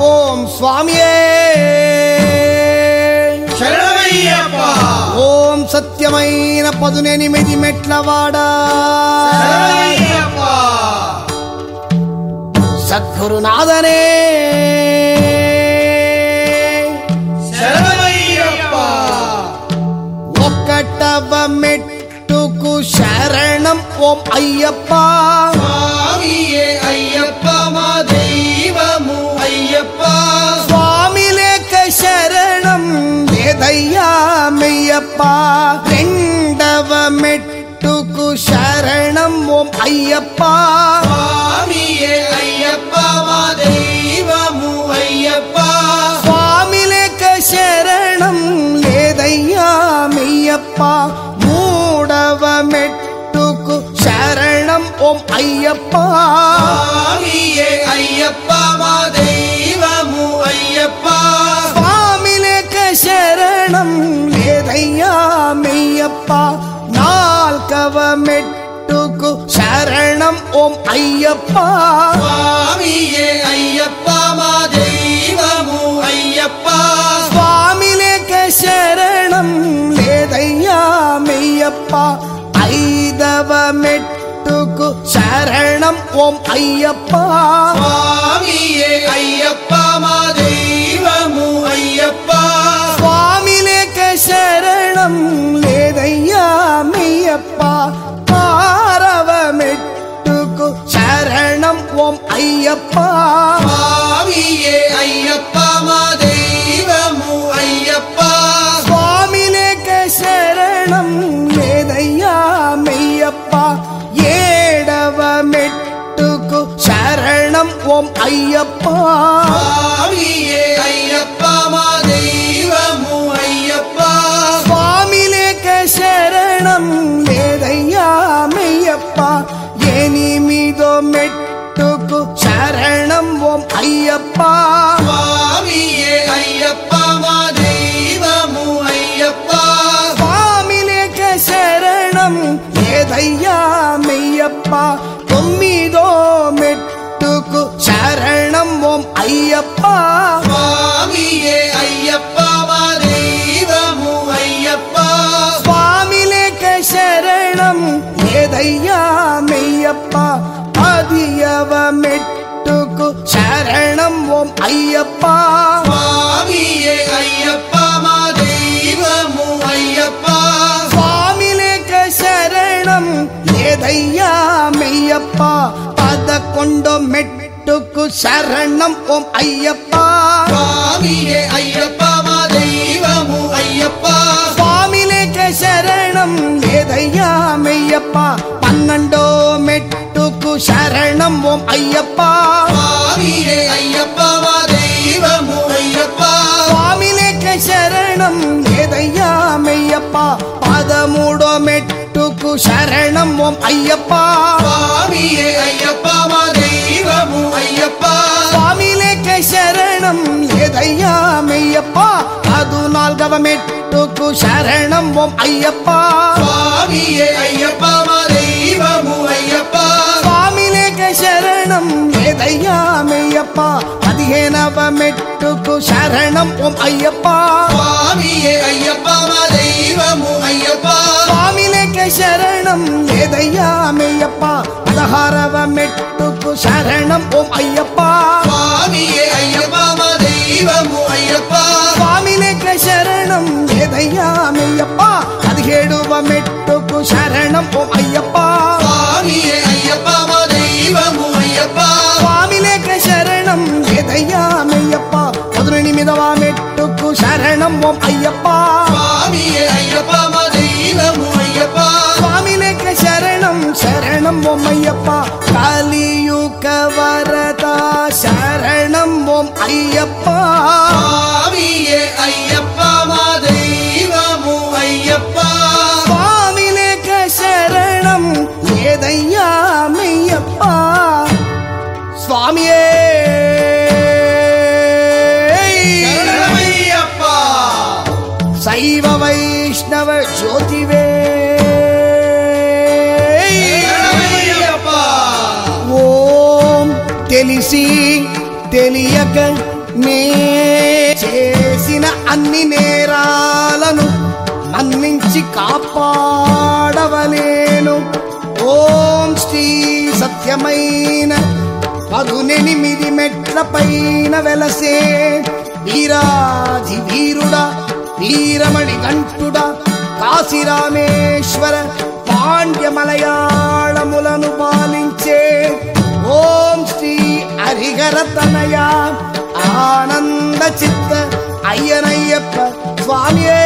ఓం స్వామియే. ఓం సత్యమైన పదునెనిమిది మెట్లవాడా సద్గురునాథనే. ఒక్కటవ మెట్టుకు முக்கு சரணம் ஓம் ஐயப்பா. சுவாமியே ஐயப்பா மா தெய்வமு ஐயப்பா. சுவாமிலேக்க சரணம் வேதையா மெய்யப்பா. ரெண்டவ சரணம் ஓம் ஐயப்பா. சுவாமியே ஐயப்பா வீட்டுக்கு சரணம் ஓம் ஐயப்பா. ஐயப்பா தெய்வமு ஐயப்பா. சுவாமிலேக்க சரணம் ஏதையா மெய்யப்பா. நாள் கவமெட்டுக்கு சரணம் ஓம் ஐயப்பா. ஐயப்பா மாதே சரணம் ஓம் ஐயப்பா. சுவாமியே ஐயப்பா மாதெய்வமு ஐயப்பா. சுவாமிலேக்க சரணம். ஐயப்பா. ஐயப்பா மாதெய்வமு ஐயப்பா. ஐயப்பா அதியவமெட்டுக்கு சரணம் ஓம் ஐயப்பா. சுவாமியே ஐயப்பா மாதெய்வமு ஐயப்பா. சுவாமிலேக்க சரணம் ஏதையா மெய்யப்பா. பத கொண்டோ மெட்டுக்கு சரணம் ஓம் ஐயப்பா. சுவாமியே ஐயப்பா மாதெய்வமு தெய்வம் ஐயப்பா. ஐயப்பா தெய்வமோ ஐயப்பா. சுவாமிலேக்க சரணம் ஏதையா மெய்யப்பா. பாதமுடமெட்டுக்கு சரணம் ஓம் ஐயப்பா. ஐயப்பா தெய்வமோ ஐயப்பா. சுவாமிலேக்க சரணம் ஏதையா மெய்யப்பா. அது நால்கவமெட்டுக்கு சரணம் ஓம் ஐயப்பா. ஐயப்பா ஐயப்பா. சரணம் எதையாமையப்பா பதிகேனவமெட்டுக்கு சரணம் ஓம் ஐயப்பா. சுவாமியே ஐயப்பா தெய்வமு ஐயப்பா. சுவாமிலேக்க சரணம் எதையாமையப்பா அதகாரவமெட்டுக்கு சரணம் ஓம் ஐயப்பா. சுவாமியே ஐயப்பா மாதெய்வமு ஐயப்பா. சுவாமிலே கசரணம் ஏதையாமையப்பா சுவாமியே. சைவ வைஷ்ணவ ஜோதிவே. ஓம் தெலிசி தெலியக నే చేసిన అన్ని నేరాలను మన్నించి కాపాడవలేను. ఓం శ్రీ సత్యమైన పదునెనిమిది మెట్ల పైన వెలసే వీరాజి వీరుడా వీరమణి గంటుడా కాశీరామేశ్వర పాండ్య మలయాళములను పాలించే ఓం శ్రీ హరిహర తనయా ஆனந்த சித்த ஐயனையப்ப சுவாமியே.